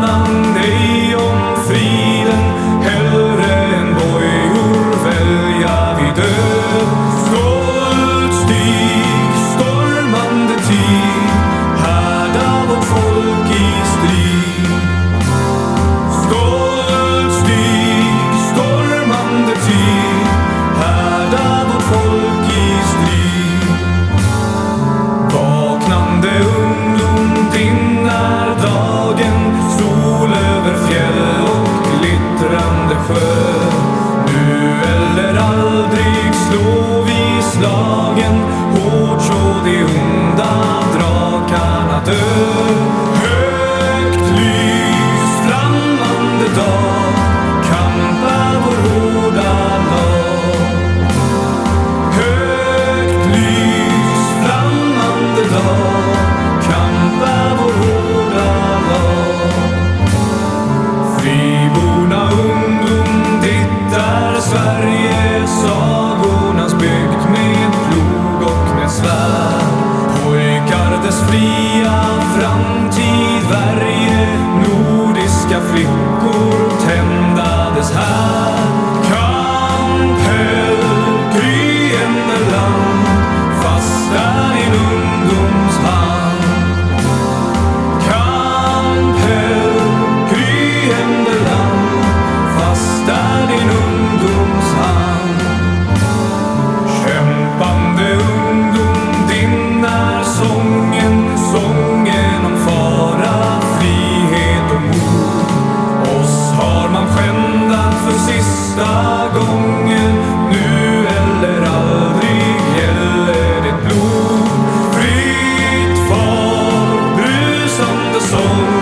なんで slagen hårt så det Sverige nordiska flickor tändades här. soul.